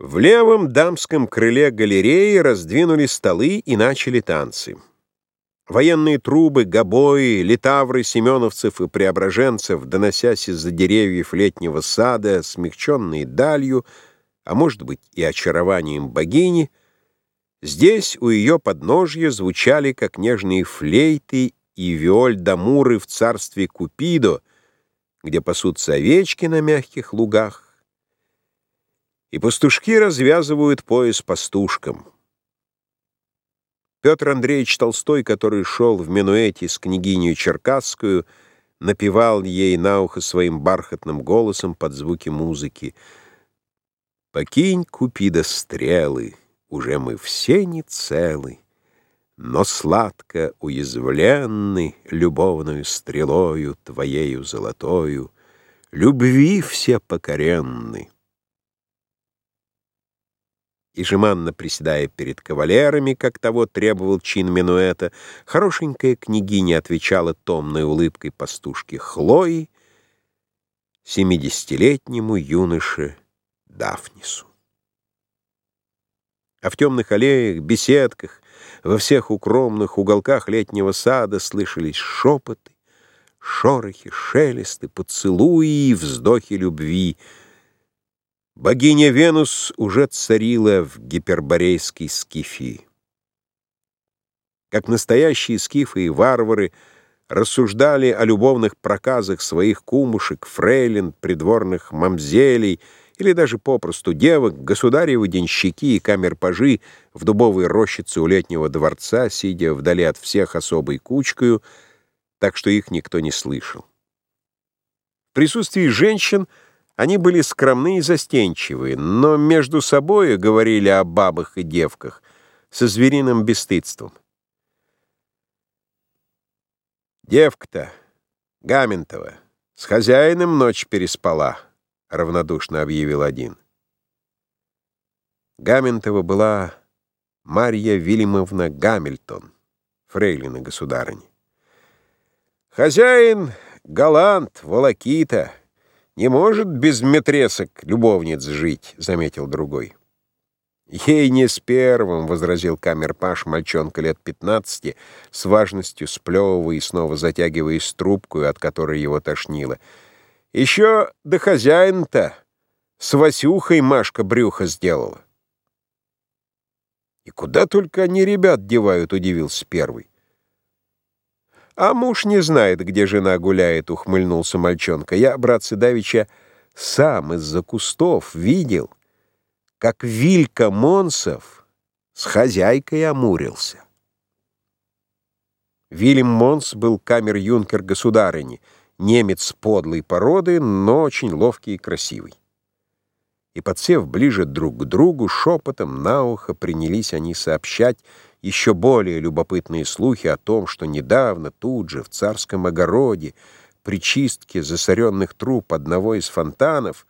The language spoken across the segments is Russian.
В левом дамском крыле галереи раздвинули столы и начали танцы. Военные трубы, гобои, литавры семеновцев и преображенцев, доносясь из-за деревьев летнего сада, смягченные далью, а может быть и очарованием богини, здесь у ее подножья звучали, как нежные флейты и виоль-дамуры в царстве Купидо, где пасутся овечки на мягких лугах, и пастушки развязывают пояс пастушкам. Петр Андреевич Толстой, который шел в минуэте с княгиней Черкасскую, напевал ей на ухо своим бархатным голосом под звуки музыки. «Покинь, Купида, стрелы, уже мы все не целы, но сладко уязвленны любовную стрелою твоею золотою, любви все покоренны» и жеманно приседая перед кавалерами, как того требовал чин минуэта, хорошенькая княгиня отвечала томной улыбкой пастушке Хлои, семидесятилетнему юноше Дафнису. А в темных аллеях, беседках, во всех укромных уголках летнего сада слышались шепоты, шорохи, шелесты, поцелуи и вздохи любви — Богиня Венус уже царила в гиперборейской скифии. Как настоящие скифы и варвары рассуждали о любовных проказах своих кумушек, фрейлин, придворных мамзелей или даже попросту девок, государевы денщики и камер-пажи в дубовой рощице у летнего дворца, сидя вдали от всех особой кучкою, так что их никто не слышал. В присутствии женщин — они были скромны и застенчивы, но между собой говорили о бабах и девках со звериным бесстыдством. «Девка-то, Гаментова, с хозяином ночь переспала», — равнодушно объявил один. Гаментова была Марья Вильямовна Гамильтон, фрейлина государыни. «Хозяин — галант, волокита». «Не может без метресок любовниц жить», — заметил другой. «Ей не с первым», — возразил камерпаш, мальчонка лет пятнадцати, с важностью сплевывая и снова затягиваясь трубку, от которой его тошнило. «Еще до хозяин-то с Васюхой Машка брюха сделала». «И куда только они ребят девают», — удивился первый. «А муж не знает, где жена гуляет», — ухмыльнулся мальчонка. «Я, братцы Давича, сам из-за кустов видел, как Вилька Монсов с хозяйкой амурился». Вильям Монс был камер-юнкер государыни, немец подлой породы, но очень ловкий и красивый. И, подсев ближе друг к другу, шепотом на ухо принялись они сообщать, еще более любопытные слухи о том, что недавно тут же в царском огороде при чистке засоренных труб одного из фонтанов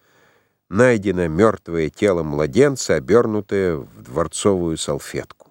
найдено мертвое тело младенца, обернутое в дворцовую салфетку.